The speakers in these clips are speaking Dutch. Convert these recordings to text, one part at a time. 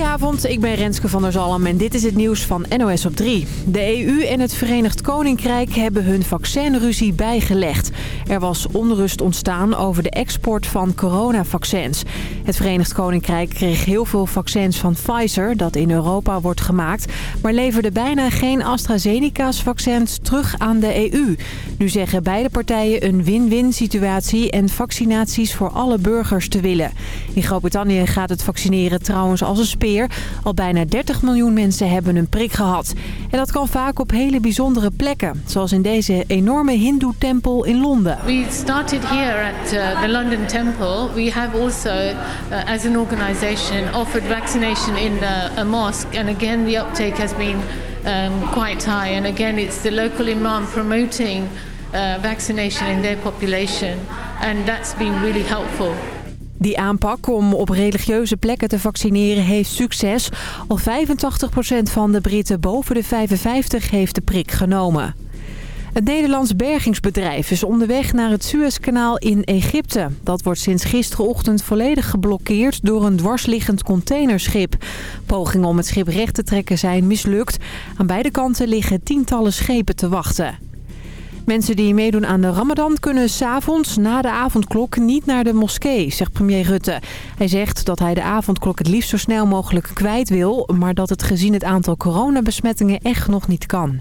Goedenavond, ik ben Renske van der Zalm en dit is het nieuws van NOS op 3. De EU en het Verenigd Koninkrijk hebben hun vaccinruzie bijgelegd. Er was onrust ontstaan over de export van coronavaccins. Het Verenigd Koninkrijk kreeg heel veel vaccins van Pfizer, dat in Europa wordt gemaakt... maar leverde bijna geen AstraZeneca's vaccins terug aan de EU. Nu zeggen beide partijen een win-win situatie en vaccinaties voor alle burgers te willen. In Groot-Brittannië gaat het vaccineren trouwens als een Al bijna 30 miljoen mensen hebben een prik gehad. En dat kan vaak op hele bijzondere plekken. Zoals in deze enorme hindoe-tempel in Londen. We started here at uh, the London Temple. We have also, uh, as an organisation, offered vaccination in a mosque. And again, the uptake has been um, quite high. And again, it's the local imam promoting uh, vaccination in their population. And that's been really helpful. Die aanpak om op religieuze plekken te vaccineren heeft succes. Al 85% van de Britten boven de 55 heeft de prik genomen. Het Nederlands bergingsbedrijf is onderweg naar het Suezkanaal in Egypte. Dat wordt sinds gisterochtend volledig geblokkeerd door een dwarsliggend containerschip. Pogingen om het schip recht te trekken zijn mislukt. Aan beide kanten liggen tientallen schepen te wachten. Mensen die meedoen aan de ramadan kunnen s'avonds na de avondklok niet naar de moskee, zegt premier Rutte. Hij zegt dat hij de avondklok het liefst zo snel mogelijk kwijt wil, maar dat het gezien het aantal coronabesmettingen echt nog niet kan.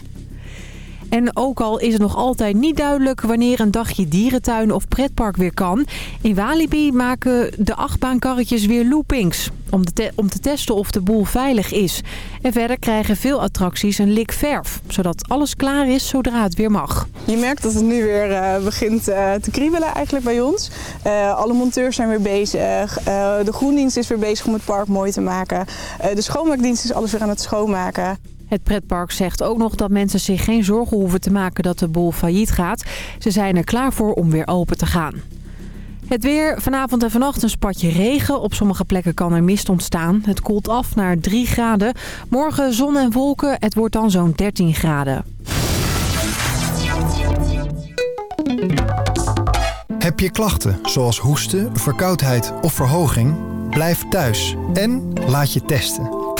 En ook al is het nog altijd niet duidelijk wanneer een dagje dierentuin of pretpark weer kan. In Walibi maken de achtbaankarretjes weer loopings. Om, te, om te testen of de boel veilig is. En verder krijgen veel attracties een lik verf. Zodat alles klaar is zodra het weer mag. Je merkt dat het nu weer uh, begint uh, te kriebelen eigenlijk bij ons. Uh, alle monteurs zijn weer bezig. de groendienst is weer bezig om het park mooi te maken. de schoonmaakdienst is alles weer aan het schoonmaken. Het pretpark zegt ook nog dat mensen zich geen zorgen hoeven te maken dat de boel failliet gaat. Ze zijn er klaar voor om weer open te gaan. Het weer, vanavond en vannacht een spatje regen. Op sommige plekken kan er mist ontstaan. Het koelt af naar 3 graden. Morgen zon en wolken, het wordt dan zo'n 13 graden. Heb je klachten zoals hoesten, verkoudheid of verhoging? Blijf thuis en laat je testen.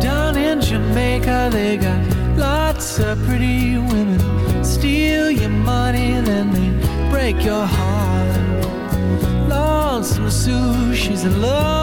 Dan in Jamaica, they got lots of pretty women. Steal your money, then they break your heart. Lonesome Sue, she's in love.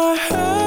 heart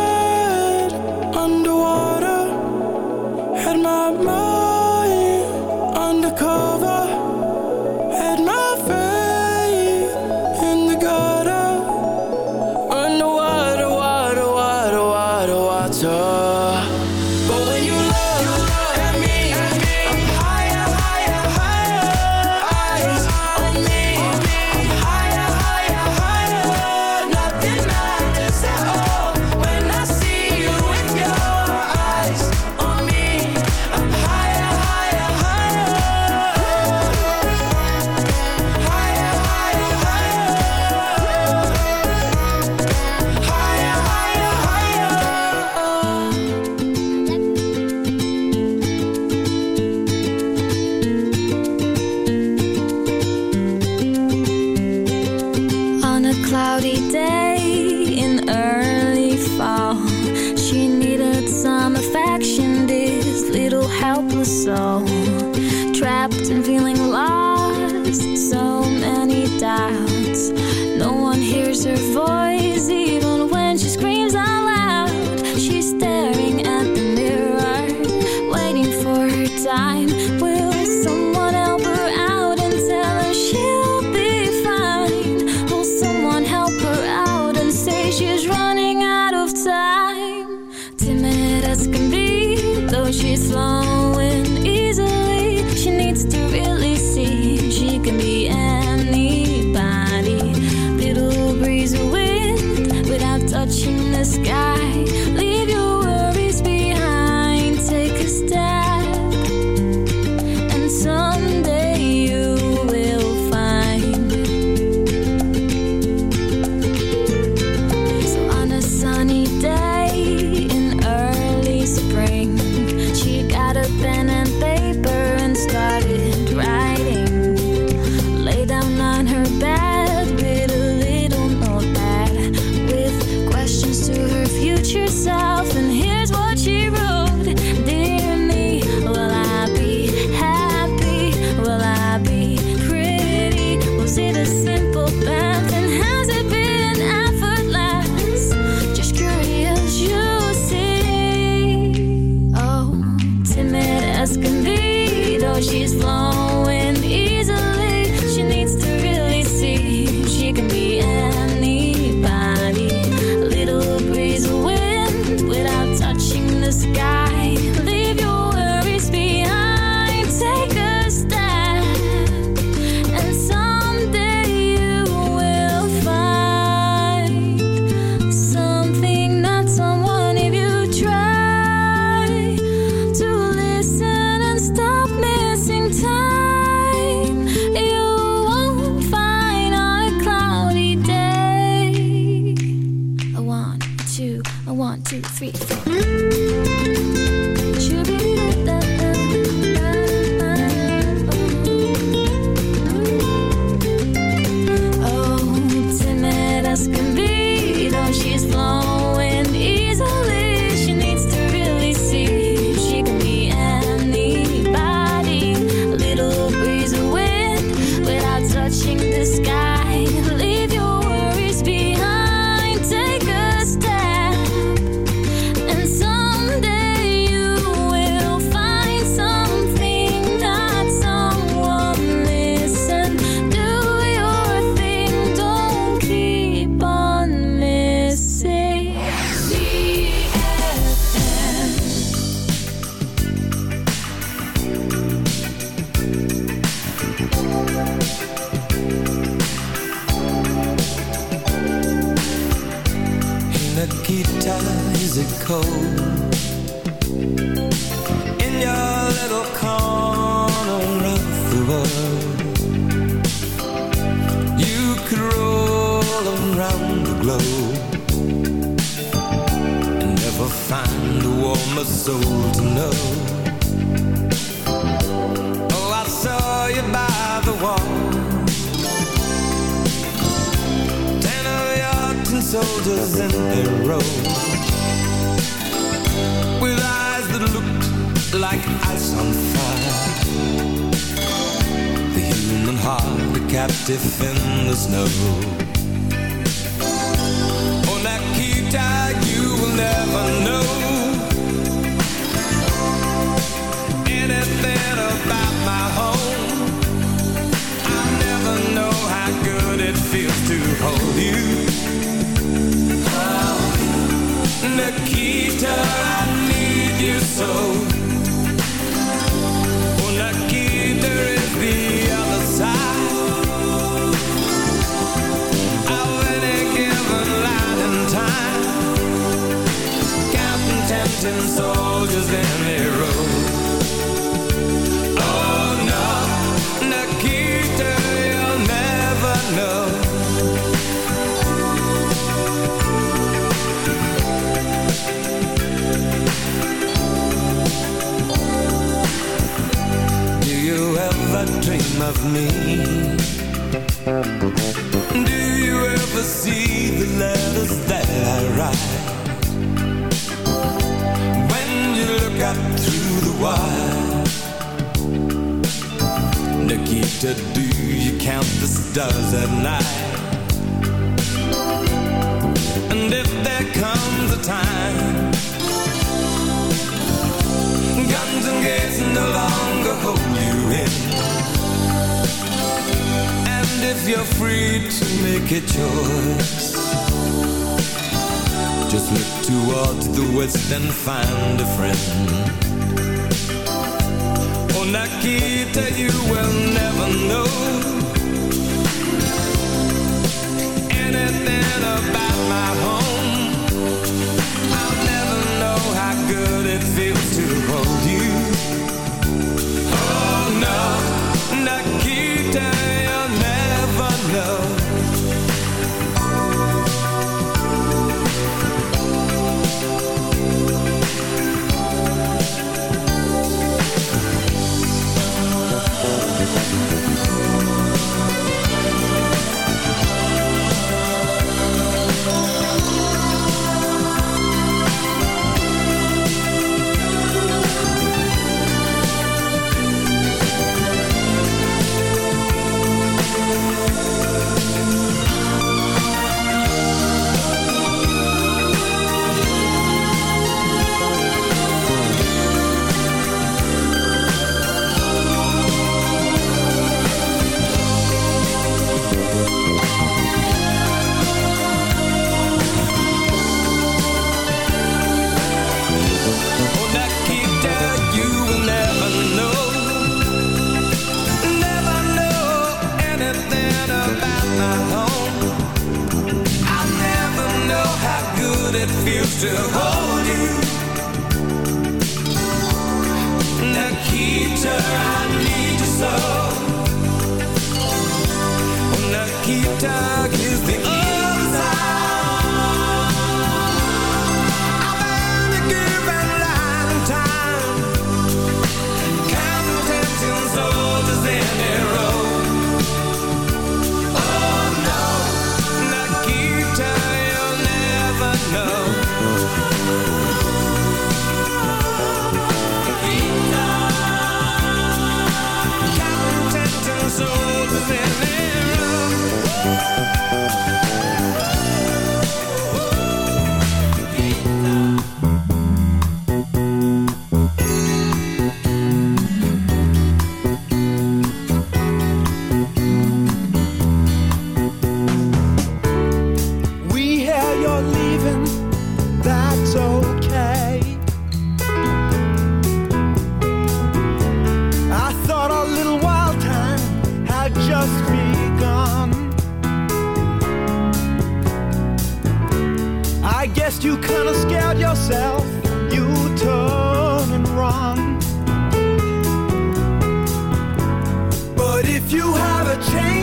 if you have a change